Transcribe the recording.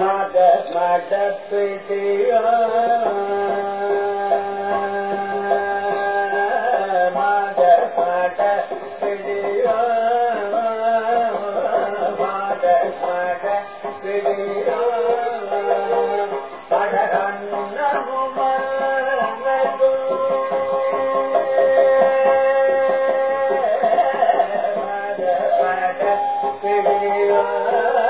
മത മതപ്പെട്ടിയ മത മതപ്പെടിയ മത മതപ്പെടിയ Thank you.